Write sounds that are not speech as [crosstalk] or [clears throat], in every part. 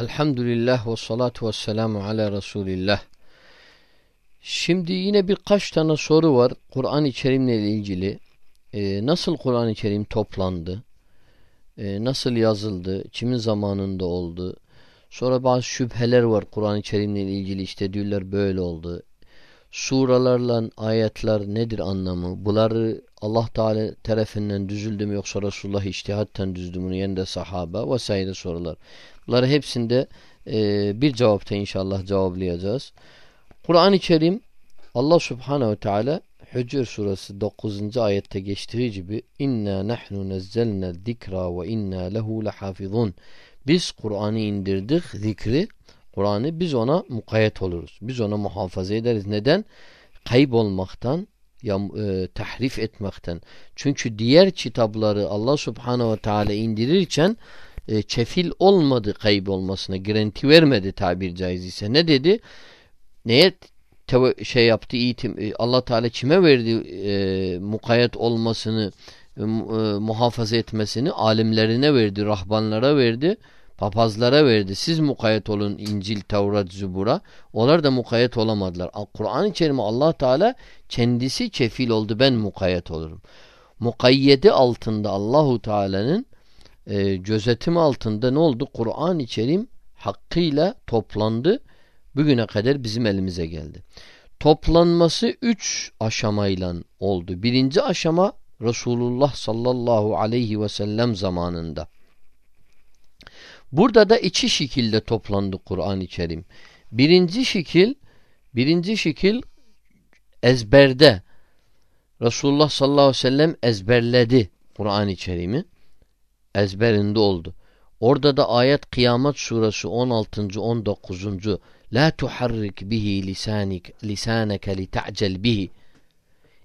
Elhamdülillah ve salatu ve selamu ala Resulillah. Şimdi yine birkaç tane soru var Kur'an-ı Kerim'le ilgili. Ee, nasıl Kur'an-ı Kerim toplandı? Ee, nasıl yazıldı? Kimin zamanında oldu? Sonra bazı şüpheler var Kur'an-ı Kerim'le ilgili. İşte diyorlar böyle oldu. Suralarla ayetler nedir anlamı? Bunları Allah Teala tarafından düzüldü mü yoksa Resulullah iştihatten düzdü mü? Yani de sahaba vesaire sorular. Bunları hepsinde e, bir cevapta inşallah cevaplayacağız. Kur'an-ı Kerim Allah Subhanahu Teala Hücr suresi 9. ayette geçtiği gibi inna nahnu nezzelna zikra ve inna lehu lehafizun. Biz Kur'an'ı indirdik, zikri, Kur'an'ı biz ona mukayyet oluruz. Biz ona muhafaza ederiz. Neden? Kaybolmaktan, ya, e, tahrif etmekten. Çünkü diğer kitapları Allah Subhanahu ve Teala indirirken e, çefil olmadı kaybolmasına, girenti vermedi tabir caizse. Ne dedi? Neye şey yaptı itim e, Allah Teala kime verdi e, mukayyet olmasını e, e, muhafaza etmesini alimlerine verdi, rahbanlara verdi, papazlara verdi. Siz mukayyet olun İncil, Tevrat, Zübura. Onlar da mukayyet olamadılar. Kur'an-ı Kerim'e Allah Teala kendisi kefil oldu. Ben mukayyet olurum. Mukayyedi altında Allahu Teala'nın e, gözetim altında ne oldu? Kur'an-ı Kerim hakkıyla toplandı. Bugüne kadar bizim elimize geldi. Toplanması üç aşamayla oldu. Birinci aşama Resulullah sallallahu aleyhi ve sellem zamanında. Burada da iki şekilde toplandı Kur'an-ı Kerim. Birinci şekil birinci şekil ezberde Resulullah sallallahu aleyhi ve sellem ezberledi Kur'an-ı Kerim'i. Ezberinde oldu. Orada da ayet Kıyamet suresi 16. 19. La tuharrik bihi lisanik lisaneke li ta'cel bihi.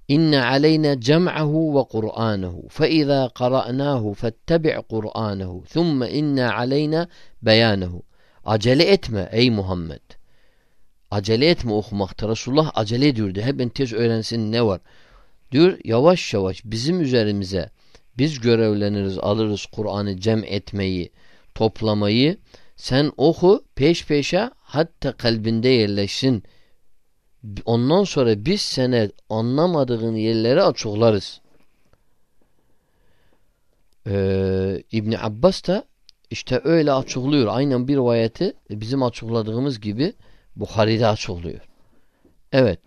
İnne aleyna cem'ahu ve Kur'anahu. Fe izâ qara'nahu fettebi' Kur'anahu. Thumme inne aleyna beyanehu. Acele etme ey Muhammed. Acele etme okumakta. Resulullah acele ediyordu. Hemen tez öğrensin ne var. Diyor yavaş yavaş bizim üzerimize biz görevleniriz alırız Kur'an'ı cem etmeyi toplamayı sen oku peş peşe hatta kalbinde yerleşsin. Ondan sonra biz sene anlamadığın yerleri açıklarız. Ee, İbni Abbas da işte öyle açıklıyor. Aynen bir rivayeti bizim açıkladığımız gibi Bukhari'de açıklıyor. Evet.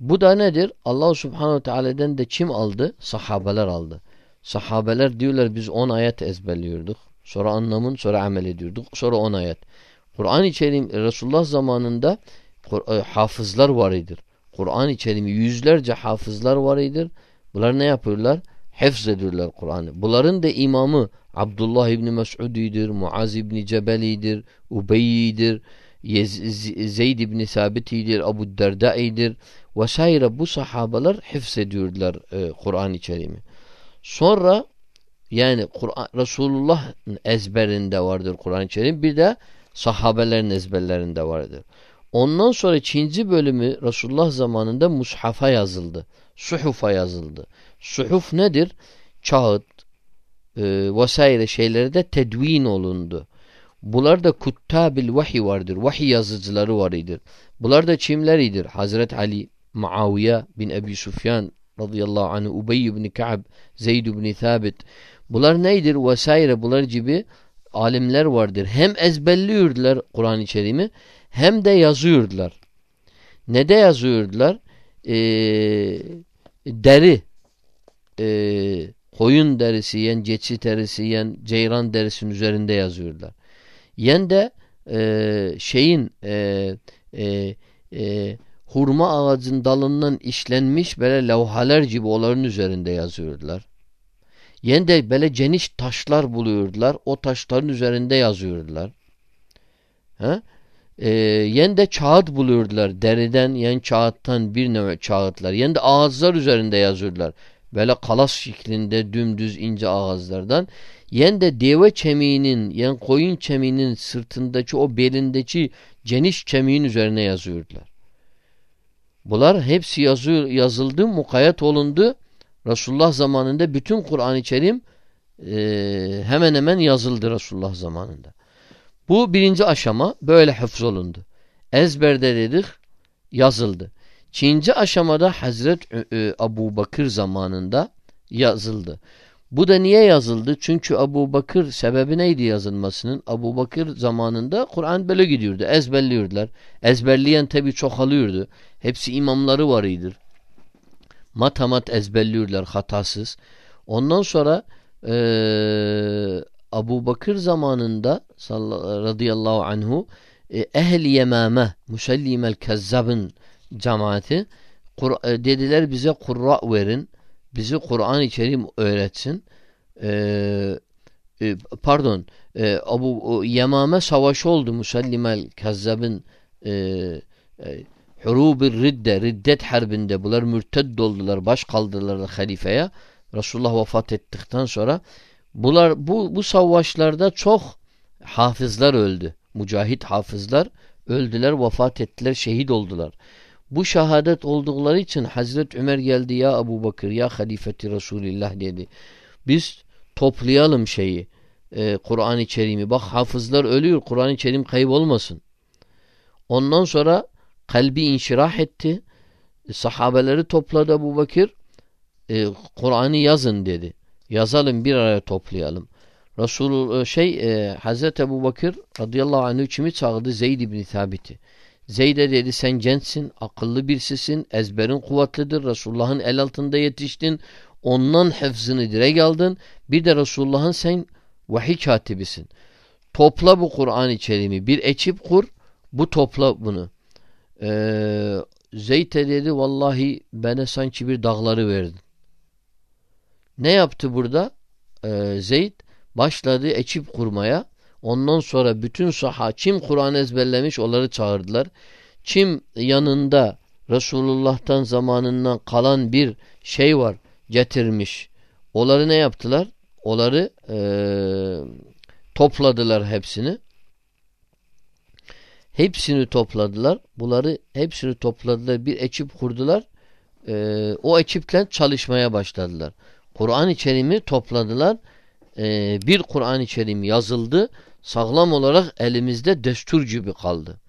Bu da nedir? Allah Subhanahu Teala'dan de kim aldı? Sahabeler aldı. Sahabeler diyorlar biz 10 ayet ezberliyorduk. Sonra anlamın sonra amel ediyorduk. Sonra 10 ayet. Kur'an-ı Kerim Resulullah zamanında e, hafızlar var idir. Kur'an-ı Kerim'i yüzlerce hafızlar var idir. Bunlar ne yapıyorlar? Hefz ediyorlar Kur'an'ı. Bunların da imamı Abdullah İbni Mes'udidir, Muaz İbni Cebeli'dir, Ubeyyi'dir, Zeyd İbni Sabiti'dir, Abu Derdai'dir vesaire bu sahabeler hefz ediyorlar e, Kur'an-ı Kerim'i. Sonra yani Kur'an Resulullah'ın ezberinde vardır Kur'an-ı Kerim. Bir de sahabelerin ezberlerinde vardır. Ondan sonra ikinci bölümü Resulullah zamanında mushafa yazıldı. Suhufa yazıldı. Suhuf nedir? Kağıt e, vesaire şeyleri de tedvin olundu. Bunlar da kuttabil vahiy vardır. Vahiy yazıcıları vardır. Bunlar da kimleridir? Hazret Ali, Muaviye bin Ebi Sufyan radıyallahu anh, Ubey ibn Ka'b, Zeyd ibn Thabit Bunlar neydir? Vesaire bunlar gibi alimler vardır. Hem ezberliyordular Kur'an-ı Kerim'i hem de yazıyordular. Ne de yazıyordular? Ee, deri e, koyun derisi yen, geçi derisi yen, ceyran derisinin üzerinde yazıyorlar. Yen de e, şeyin e, e, e, hurma ağacın dalından işlenmiş böyle levhalar gibi onların üzerinde yazıyorlar. Yen de böyle geniş taşlar buluyordular. O taşların üzerinde yazıyordular. Ha? Ee, yen de kağıt buluyordular. Deriden, yen kağıttan bir nevi kağıtlar. Yen de ağızlar üzerinde yazıyordular. Böyle kalas şeklinde dümdüz ince ağızlardan. Yen de deve kemiğinin, yen koyun kemiğinin sırtındaki o belindeki geniş kemiğin üzerine yazıyordular. Bunlar hepsi yazıyor, yazıldı, mukayyet olundu. Resulullah zamanında bütün Kur'an-ı Kerim e, hemen hemen yazıldı Resulullah zamanında. Bu birinci aşama böyle hıfz olundu. Ezberde dedik yazıldı. İkinci aşamada Hazret Abu Bakır zamanında yazıldı. Bu da niye yazıldı? Çünkü Abu Bakır sebebi neydi yazılmasının? Abu Bakır zamanında Kur'an böyle gidiyordu. Ezberliyordular. Ezberleyen tabi çoğalıyordu. Hepsi imamları varıydır. Matamat ezberliyorlar hatasız. Ondan sonra e, Abu Bakır zamanında radıyallahu anhu e, Ehl-i Yemame Musellimel Kezzab'ın cemaati e, dediler bize Kur'a verin bizi Kur'an-ı Kerim öğretsin. Ee, e, pardon e, Abu Yemame savaşı oldu Musallimel Kazzab'ın e, e, Hurubir Ridde Riddet Harbi'nde bunlar mürted oldular baş kaldırdılar halifeye Resulullah vefat ettikten sonra bunlar bu, bu savaşlarda çok hafızlar öldü. Mücahit hafızlar öldüler, vefat ettiler, şehit oldular. Bu şehadet oldukları için Hazreti Ömer geldi ya Ebu Bakır ya halifeti Resulullah dedi. Biz toplayalım şeyi e, Kur'an-ı Kerim'i. Bak hafızlar ölüyor Kur'an-ı Kerim kaybolmasın. Ondan sonra kalbi inşirah etti. Sahabeleri topladı Ebu Bakır. E, Kur'an'ı yazın dedi. Yazalım bir araya toplayalım. Resul e, şey e, Hazreti Ebu Bakır radıyallahu anh kimi çağırdı Zeyd ibn Thabit'i. Zeyd'e dedi sen gençsin, akıllı birisisin, ezberin kuvvetlidir, Resulullah'ın el altında yetiştin, ondan hıfzını direk aldın, bir de Resulullah'ın sen vahiy katibisin. Topla bu Kur'an-ı Kerim'i, bir ekip kur, bu topla bunu. Ee, Zeyd'e dedi vallahi bana sanki bir dağları verdin. Ne yaptı burada? Ee, Zeyd başladı ekip kurmaya. Ondan sonra bütün saha kim Kur'an ezberlemiş onları çağırdılar. Kim yanında Resulullah'tan zamanından kalan bir şey var getirmiş. Onları ne yaptılar? Onları e, topladılar hepsini. Hepsini topladılar. Bunları hepsini topladılar. Bir ekip kurdular. E, o ekiple çalışmaya başladılar. Kur'an-ı Kerim'i topladılar. E, bir Kur'an-ı Kerim yazıldı sağlam olarak elimizde destur gibi kaldı.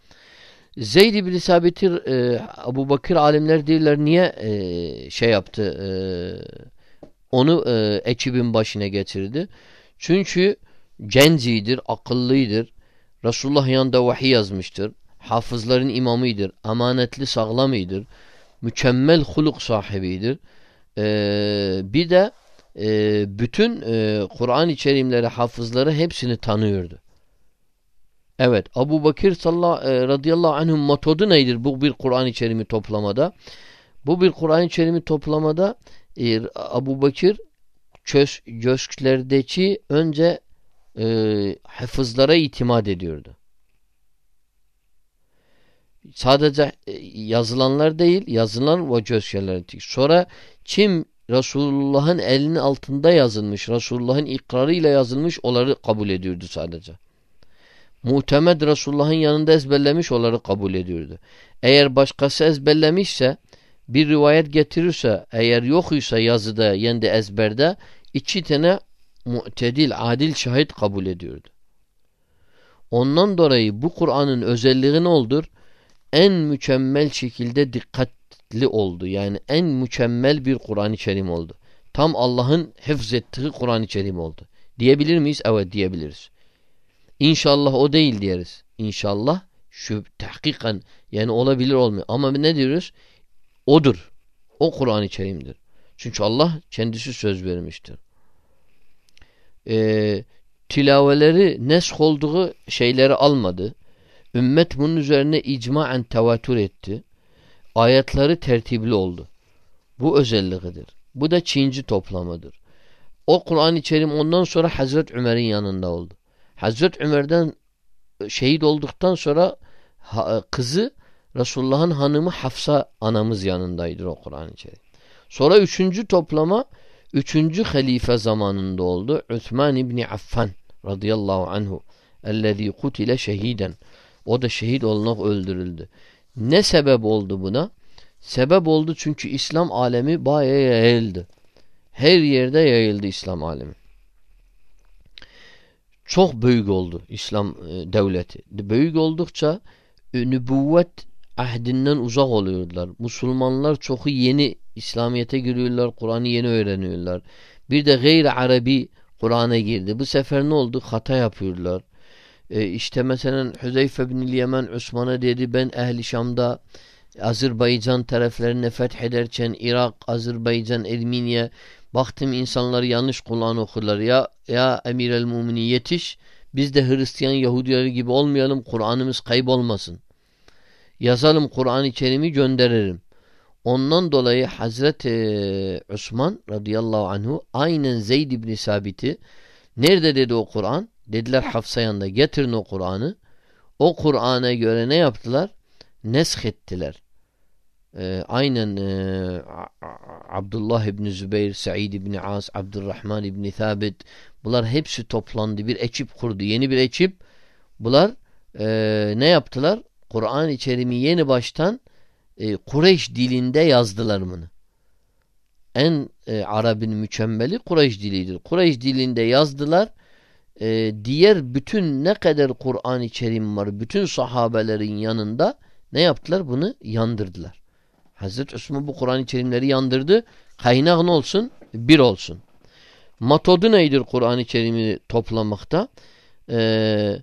Zeyd ibn Sabit'i e, Abu Bakır alimler diyorlar niye e, şey yaptı e, onu e, ekibin başına getirdi. Çünkü gencidir, akıllıydır. Resulullah yanında vahiy yazmıştır. Hafızların imamıdır. Amanetli sağlamıdır. Mükemmel huluk sahibidir. Ee, bir de e, bütün e, Kur'an içerimleri hafızları hepsini tanıyordu. Evet Abu Bakır sallallahu, e, radıyallahu anh'ın metodu nedir bu bir Kur'an-ı Kerim'i toplamada? Bu bir Kur'an-ı Kerim'i toplamada e, Abu Bakır çöz, köşklerdeki önce e, hafızlara itimat ediyordu. Sadece e, yazılanlar değil, yazılan ve köşkler. Sonra kim Resulullah'ın elinin altında yazılmış, Resulullah'ın ikrarıyla yazılmış onları kabul ediyordu sadece. Muhtemed Resulullah'ın yanında ezberlemiş onları kabul ediyordu. Eğer başkası ezberlemişse bir rivayet getirirse eğer yokuysa yazıda yendi ezberde iki tane mu'tedil, adil şahit kabul ediyordu. Ondan dolayı bu Kur'an'ın özelliği ne oldur? En mükemmel şekilde dikkatli oldu. Yani en mükemmel bir Kur'an-ı Kerim oldu. Tam Allah'ın hıfz ettiği Kur'an-ı Kerim oldu. Diyebilir miyiz? Evet diyebiliriz. İnşallah o değil diyeriz. İnşallah şu tahkikan yani olabilir olmuyor. Ama ne diyoruz? Odur. O Kur'an-ı Kerim'dir. Çünkü Allah kendisi söz vermiştir. Ee, tilaveleri nesk olduğu şeyleri almadı. Ümmet bunun üzerine icmaen tevatür etti. Ayetleri tertibli oldu. Bu özelliğidir. Bu da Çinci toplamıdır. O Kur'an-ı Kerim ondan sonra Hazret Ömer'in yanında oldu. Hazret Ömer'den şehit olduktan sonra e, kızı Resulullah'ın hanımı Hafsa anamız yanındaydı o Kur'an-ı Kerim. Sonra üçüncü toplama üçüncü halife zamanında oldu. Üthman İbni Affan radıyallahu anhu ellezî kutile şehiden. O da şehit olunak öldürüldü. Ne sebep oldu buna? Sebep oldu çünkü İslam alemi bayağı yayıldı. Her yerde yayıldı İslam alemi. çok büyük oldu İslam e, devleti. Büyük oldukça e, nübüvvet ahdinden uzak oluyorlar. Müslümanlar çok yeni İslamiyet'e giriyorlar, Kur'an'ı yeni öğreniyorlar. Bir de gayri Arabi Kur'an'a girdi. Bu sefer ne oldu? Hata yapıyorlar. E işte mesela Hüzeyfe bin Yemen Osman'a dedi ben ehli Şam'da Azerbaycan taraflarını fethederken Irak, Azerbaycan, Ermeniye baktım insanlar yanlış Kur'an okurlar. Ya ya Emir el Mumini yetiş biz de Hristiyan Yahudileri gibi olmayalım Kur'an'ımız kaybolmasın. Yazalım Kur'an-ı Kerim'i gönderirim. Ondan dolayı Hazreti Osman radıyallahu anhu aynen Zeyd ibn Sabit'i nerede dedi o Kur'an? Dediler Hafsa yanında getirin o Kur'an'ı. O Kur'an'a göre ne yaptılar? Nesk ettiler. Ee, aynen e, Abdullah ibn Zübeyir, Said ibn As, Abdurrahman ibn Thabit bunlar hepsi toplandı. Bir ekip kurdu. Yeni bir ekip. Bunlar e, ne yaptılar? Kur'an-ı Kerim'i yeni baştan e, Kureyş dilinde yazdılar bunu. En e, Arap'ın mükemmeli Kureyş dilidir. Kureyş dilinde yazdılar. E, diğer bütün ne kadar Kur'an-ı Kerim var, bütün sahabelerin yanında ne yaptılar? Bunu yandırdılar. Hazreti Osman bu Kur'an-ı Kerimleri yandırdı. Kaynak olsun? Bir olsun. Matodu neydir Kur'an-ı Kerim'i toplamakta? Ee,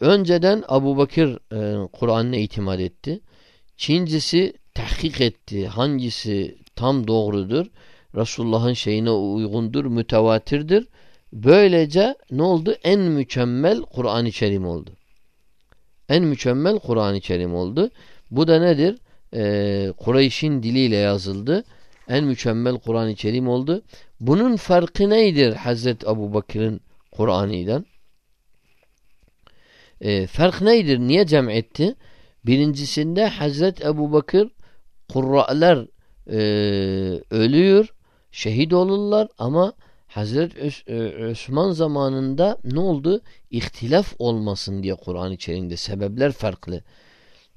önceden Abu Bakır e, Kur'an'ına itimat etti. Çincisi tahkik etti. Hangisi tam doğrudur? Resulullah'ın şeyine uygundur, mütevatirdir. Böylece ne oldu? En mükemmel Kur'an-ı Kerim oldu. En mükemmel Kur'an-ı Kerim oldu. Bu da nedir? Ee, Kureyş'in diliyle yazıldı. En mükemmel Kur'an-ı Kerim oldu. Bunun farkı neydir Hazreti Abu Bakır'ın Kur'an'ıyla? Ee, fark neydir? Niye cem etti? Birincisinde Hazret Ebu Bakır kurra'lar e, ölüyor, şehit olurlar ama Hazret e, Osman zamanında ne oldu? İhtilaf olmasın diye Kur'an içerisinde sebepler farklı.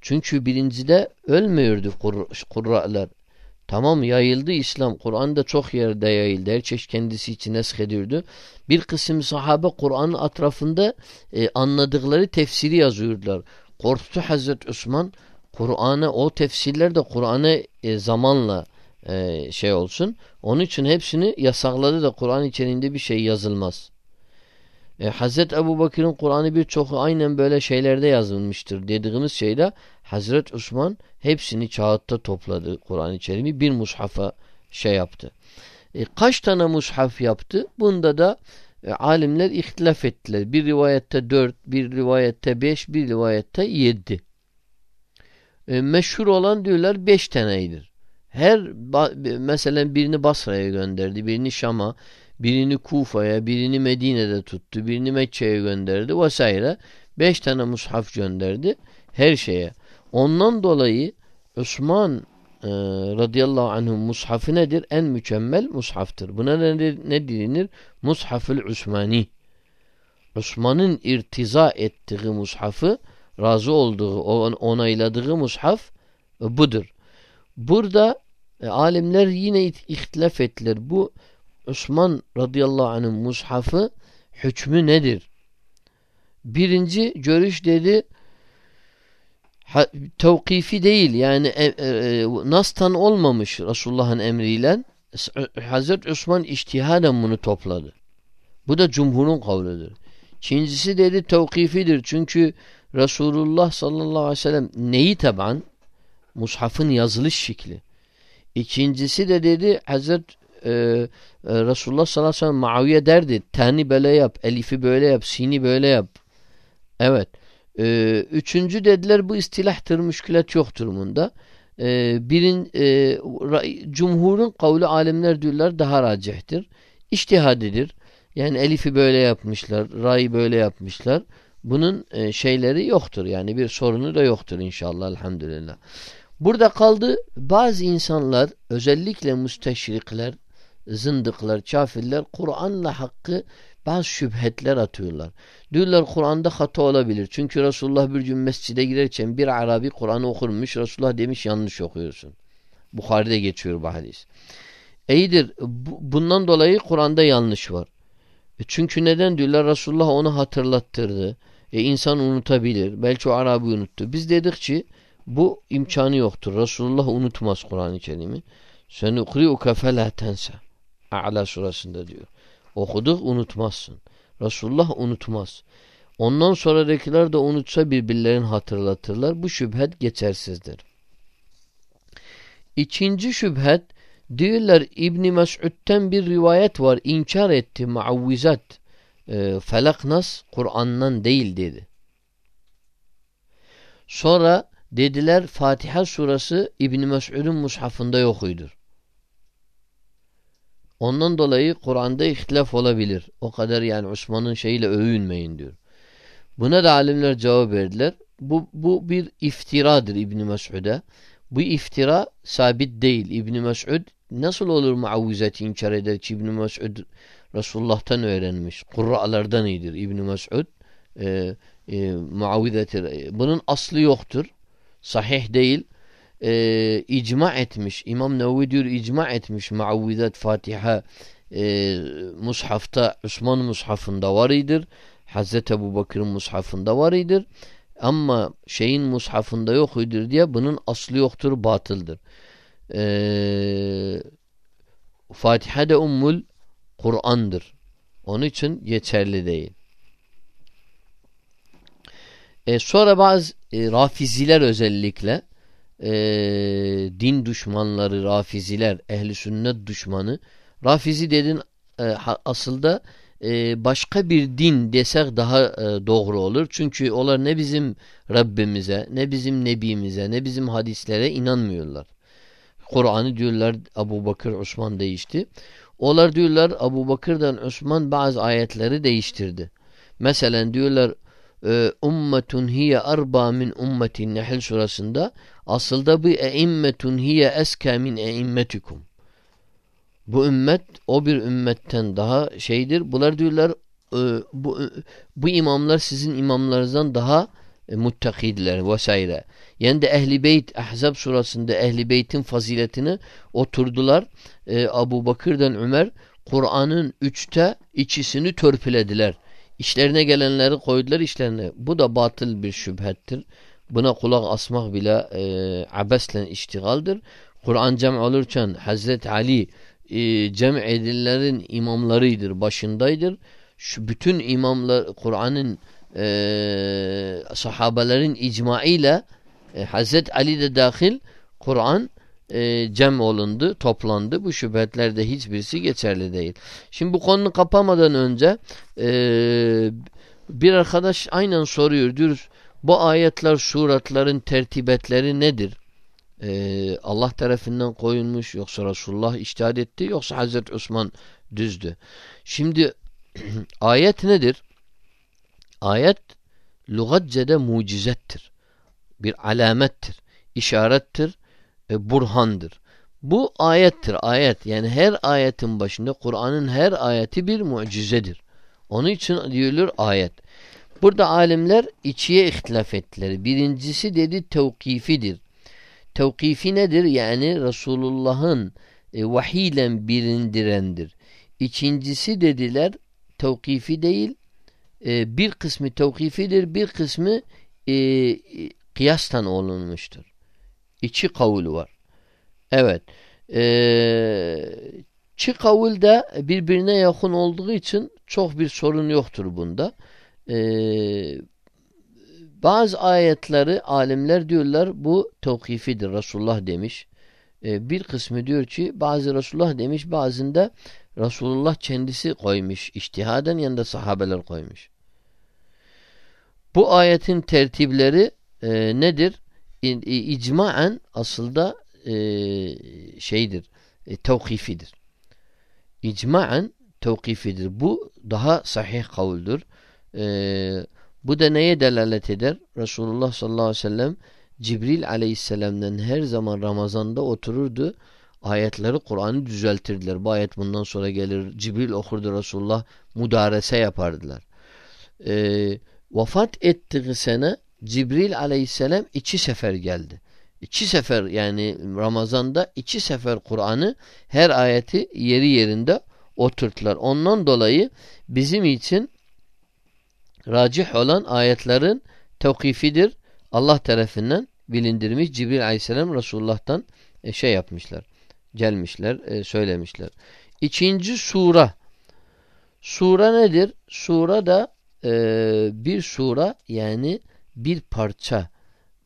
Çünkü birincide ölmüyordu kur, kurra'lar. Tamam yayıldı İslam. Kur'an'da çok yerde yayıldı. Her çeşit kendisi için ediyordu. Bir kısım sahabe Kur'an'ın etrafında e, anladıkları tefsiri yazıyordular. Korktu Hazreti Osman Kur'an'a o tefsirler de Kur'an'a e, zamanla e, şey olsun. Onun için hepsini yasakladı da Kur'an içerisinde bir şey yazılmaz. E, Hazreti Ebu Bakır'ın Kur'an'ı birçok aynen böyle şeylerde yazılmıştır dediğimiz şeyde Hazreti Osman hepsini kağıtta topladı Kur'an-ı bir mushafa şey yaptı. E, kaç tane mushaf yaptı? Bunda da e, alimler ihtilaf ettiler. Bir rivayette dört, bir rivayette beş, bir rivayette yedi. E, meşhur olan diyorlar beş taneydir. Her mesela birini Basra'ya gönderdi, birini Şam'a, birini Kufa'ya, birini Medine'de tuttu, birini Mekke'ye gönderdi vesaire. Beş tane mushaf gönderdi her şeye. Ondan dolayı Osman e, radıyallahu anh'ın mushafı nedir? En mükemmel mushaftır. Buna ne, ne denir? Mushafül Osmani. Osman'ın irtiza ettiği mushafı razı olduğu, onayladığı mushaf budur. Burada e, alimler yine ihtilaf ettiler. Bu Osman radıyallahu anh'ın mushafı hükmü nedir? Birinci görüş dedi tevkifi değil yani e, e, e, nastan olmamış Resulullah'ın emriyle Hazreti Osman iştihaden bunu topladı. Bu da cumhurun kavludur. İkincisi dedi tevkifidir. Çünkü Resulullah sallallahu aleyhi ve sellem neyi taban? Mushafın yazılış şekli. İkincisi de dedi Hazret e, e, Resulullah sallallahu aleyhi ve sellem Muaviye derdi. Tani böyle yap, elifi böyle yap, sini böyle yap. Evet. Ee, üçüncü dediler bu istilahtır, müşkület yoktur bunda. Ee, birin, e, cumhurun kavli alimler diyorlar daha racihtir. İçtihadidir. Yani elifi böyle yapmışlar, ra'yı böyle yapmışlar. Bunun e, şeyleri yoktur. Yani bir sorunu da yoktur inşallah elhamdülillah. Burada kaldı bazı insanlar özellikle müsteşrikler, zındıklar, kafirler Kur'an'la hakkı bazı şüphetler atıyorlar. Diyorlar Kur'an'da hata olabilir. Çünkü Resulullah bir gün mescide girerken bir Arabi Kur'an'ı okurmuş. Resulullah demiş yanlış okuyorsun. Bukhari'de geçiyor bu hadis. İyidir. Bundan dolayı Kur'an'da yanlış var. E çünkü neden diyorlar Resulullah onu hatırlattırdı. E insan unutabilir. Belki o Arabi unuttu. Biz dedik ki bu imkanı yoktur. Resulullah unutmaz Kur'an-ı Kerim'i. Sen ukri'uke felâ tense. A'la surasında diyor. Okuduk unutmazsın. Resulullah unutmaz. Ondan sonradakiler de unutsa birbirlerini hatırlatırlar. Bu şüphet geçersizdir. İkinci şüphet diyorlar İbni Mes'ud'den bir rivayet var. İnkar etti muavvizat. E, felak nas Kur'an'dan değil dedi. Sonra dediler Fatiha surası İbni Mes'ud'un mushafında yokuydur. Ondan dolayı Kur'an'da ihtilaf olabilir. O kadar yani Osman'ın şeyiyle övünmeyin diyor. Buna da alimler cevap verdiler. Bu, bu bir iftiradır İbn Mes'ud'a. Bu iftira sabit değil. İbn Mes'ud nasıl olur muavvizeti inkar eder ki İbn Mes'ud Resulullah'tan öğrenmiş. Kurra'lardan iyidir İbn Mes'ud. E, e, muavvizeti. Bunun aslı yoktur. Sahih değil. E, icma etmiş. İmam Nevevi diyor icma etmiş. Muavvizet Fatiha e, mushafta Osman mushafında var idir. Hazreti Ebu Bakır'ın mushafında var idir. Ama şeyin mushafında yok idir diye bunun aslı yoktur, batıldır. Ee, Fatiha de ummul Kur'an'dır. Onun için geçerli değil. E, sonra bazı e, rafiziler özellikle e, din düşmanları, rafiziler, ehli sünnet düşmanı rafizi dedin e, aslında e, başka bir din desek daha e, doğru olur. Çünkü onlar ne bizim Rabbimize, ne bizim Nebimize, ne bizim hadislere inanmıyorlar. Kur'an'ı diyorlar Abu Bakır, Osman değişti. Onlar diyorlar Abu Bakır'dan Osman bazı ayetleri değiştirdi. Mesela diyorlar e, ummetun hiye arba min ummetin Nehl surasında aslında bu eimmetun hiye eska min eimmetikum. Bu ümmet o bir ümmetten daha şeydir. Bunlar diyorlar e, bu, bu imamlar sizin imamlarınızdan daha e, muttakidiler vesaire. Yani de Ehli Beyt Ahzab surasında Ehli Beyt'in faziletini oturdular. E, Abu Bakır'dan Ömer Kur'an'ın üçte ikisini törpülediler. İşlerine gelenleri koydular işlerine. Bu da batıl bir şüphettir. Buna kulak asmak bile e, abesle iştigaldir. Kur'an cem olurken Hazreti Ali e, cem edilenlerin imamlarıdır, başındaydır. Şu bütün imamlar Kur'an'ın e, sahabelerin icmaıyla e, Hazreti Ali de dahil Kur'an e, cem olundu, toplandı. Bu şüphetlerde hiçbirisi geçerli değil. Şimdi bu konunu kapamadan önce e, bir arkadaş aynen soruyor. Diyor bu ayetler, suratların tertibetleri nedir? e, Allah tarafından koyulmuş yoksa Resulullah iştihad etti yoksa Hazreti Osman düzdü. Şimdi [clears throat] ayet nedir? Ayet lügatcede mucizettir. Bir alamettir. işarettir. E, burhandır. Bu ayettir. Ayet yani her ayetin başında Kur'an'ın her ayeti bir mucizedir. Onun için diyorlar ayet. Burada alimler içiye ihtilaf ettiler. Birincisi dedi tevkifidir. Tevkifi nedir? Yani Resulullah'ın e, vahiyle birindirendir. İkincisi dediler tevkifi değil e, bir kısmı tevkifidir bir kısmı e, kıyastan olunmuştur. İki kavul var. Evet. E, çi kavul da birbirine yakın olduğu için çok bir sorun yoktur bunda. E, bazı ayetleri alimler diyorlar bu tevkifidir. Resulullah demiş. Ee, bir kısmı diyor ki bazı Resulullah demiş bazında Resulullah kendisi koymuş. İçtihaden yanında sahabeler koymuş. Bu ayetin tertipleri e, nedir? İcmaen aslında e, şeydir. E, tevkifidir. İcmaen tevkifidir. Bu daha sahih kavuldür. Eee bu da neye delalet eder? Resulullah sallallahu aleyhi ve sellem Cibril aleyhisselam'dan her zaman Ramazan'da otururdu. Ayetleri Kur'an'ı düzeltirdiler. Bu ayet bundan sonra gelir. Cibril okurdu Resulullah mudarese yapardılar. Ee, vefat ettiği sene Cibril aleyhisselam iki sefer geldi. İki sefer yani Ramazan'da iki sefer Kur'an'ı her ayeti yeri yerinde oturttular. Ondan dolayı bizim için racih olan ayetlerin tevkifidir. Allah tarafından bilindirmiş. Cibril aleyhisselam Resulullah'tan e, şey yapmışlar. Gelmişler, e, söylemişler. İkinci sura. Sura nedir? Sura da e, bir sura yani bir parça.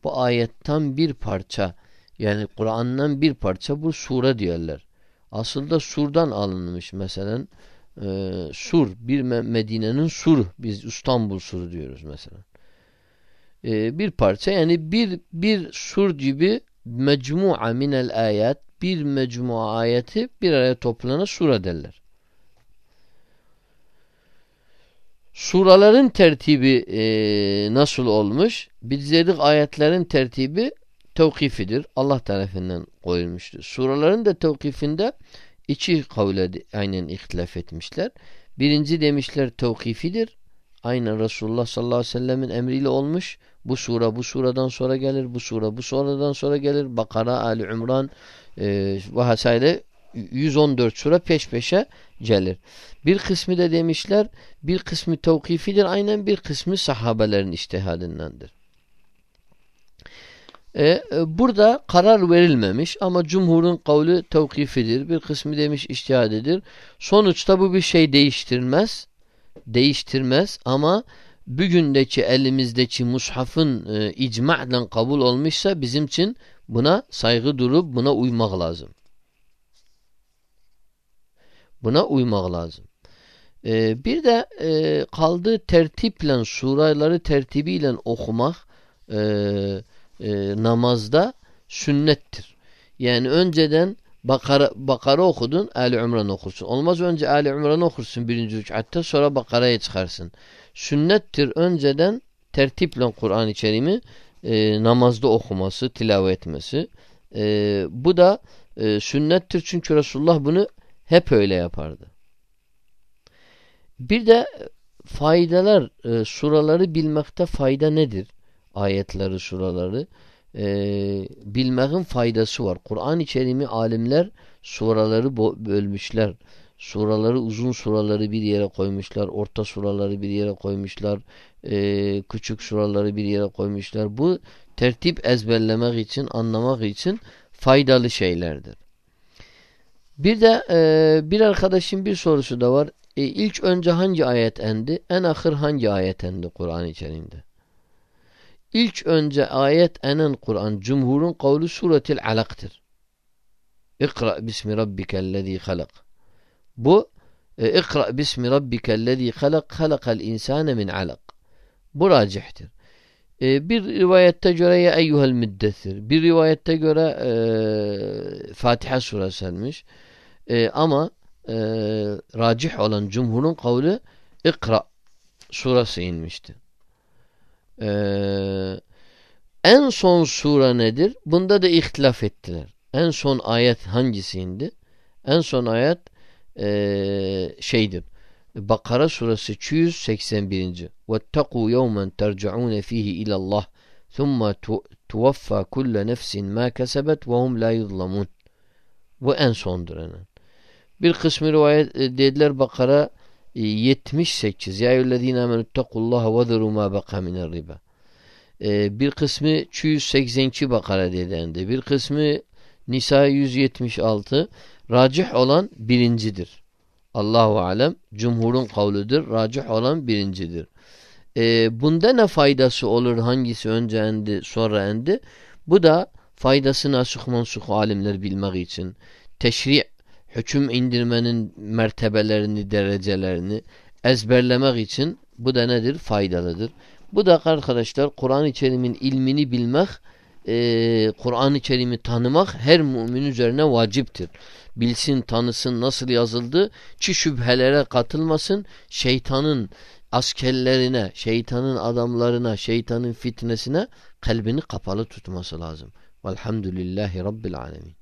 Bu ayetten bir parça. Yani Kur'an'dan bir parça bu sura diyorlar. Aslında surdan alınmış mesela. E, sur, bir Medine'nin suru. Biz İstanbul suru diyoruz mesela. E, bir parça yani bir bir sur gibi mecmu'a minel ayet bir mecmua ayeti bir araya toplana sura derler. Suraların tertibi e, nasıl olmuş? Biz dedik ayetlerin tertibi tevkifidir. Allah tarafından koyulmuştur. Suraların da tevkifinde iki kavle aynen ihtilaf etmişler. Birinci demişler tevkifidir. Aynen Resulullah sallallahu aleyhi ve sellemin emriyle olmuş. Bu sura bu suradan sonra gelir. Bu sura bu suradan sonra gelir. Bakara, Ali İmran e, ve vesaire 114 sura peş peşe gelir. Bir kısmı da demişler bir kısmı tevkifidir. Aynen bir kısmı sahabelerin iştihadindendir. E, e, burada karar verilmemiş ama cumhurun kavli tevkifidir. Bir kısmı demiş iştihadidir. Sonuçta bu bir şey değiştirmez. Değiştirmez ama bugündeki elimizdeki mushafın e, icma'dan kabul olmuşsa bizim için buna saygı durup buna uymak lazım. Buna uymak lazım. Ee, bir de e, kaldığı tertiple suraları tertibiyle okumak e, e, namazda sünnettir. Yani önceden Bakara, Bakara okudun, Ali Ümran okursun. Olmaz önce Ali Ümran okursun birinci rükatta sonra Bakara'ya çıkarsın. Sünnettir önceden tertiple Kur'an-ı Kerim'i e, namazda okuması, tilavet etmesi. E, bu da e, sünnettir çünkü Resulullah bunu hep öyle yapardı. Bir de faydalar, e, suraları bilmekte fayda nedir? Ayetleri, suraları e, bilmekin faydası var. Kur'an-ı alimler suraları bölmüşler. Suraları uzun suraları bir yere koymuşlar. Orta suraları bir yere koymuşlar. E, küçük suraları bir yere koymuşlar. Bu tertip ezberlemek için, anlamak için faydalı şeylerdir. Bir de e, bir arkadaşın bir sorusu da var. E, ilk önce hangi ayet endi? En ahır hangi ayet endi Kur'an içerisinde? İlk önce ayet enen Kur'an cumhurun kavlu suretil alaktır. İkra bismi rabbikellezi halak. Bu e, İkra bismi rabbikellezi halak halakal insane min alak. Bu racihtir. E, bir rivayette göre ya eyyuhel müddessir. Bir rivayette göre e, Fatiha suresi elmiş. E, ama e, racih olan cumhurun kavli İkra suresi inmişti. E, en son sure nedir? Bunda da ihtilaf ettiler. En son ayet hangisiydi? En son ayet e, şeydir. Bakara suresi 281. وَاتَّقُوا يَوْمًا تَرْجَعُونَ ف۪يهِ اِلَى اللّٰهِ ثُمَّ تُوَفَّى كُلَّ نَفْسٍ مَا كَسَبَتْ وَهُمْ لَا يُظْلَمُونَ Bu en sondur. Yani. Bir kısmı rivayet e, dediler Bakara 78. E, ya eyyühellezine amenüttekullaha ve zuru ma baka minel riba. E, bir kısmı 282 Bakara dediğinde. Bir kısmı Nisa 176. Racih olan birincidir. Allahu alem cumhurun kavludur. Racih olan birincidir. E, bunda ne faydası olur? Hangisi önce endi sonra endi? Bu da faydasını asık mansuk alimler bilmek için. Teşri' hüküm indirmenin mertebelerini, derecelerini ezberlemek için bu da nedir? Faydalıdır. Bu da arkadaşlar Kur'an-ı Kerim'in ilmini bilmek, e, Kur'an-ı Kerim'i tanımak her mümin üzerine vaciptir. Bilsin, tanısın nasıl yazıldı ki şüphelere katılmasın, şeytanın askerlerine, şeytanın adamlarına, şeytanın fitnesine kalbini kapalı tutması lazım. Velhamdülillahi Rabbil Alemin.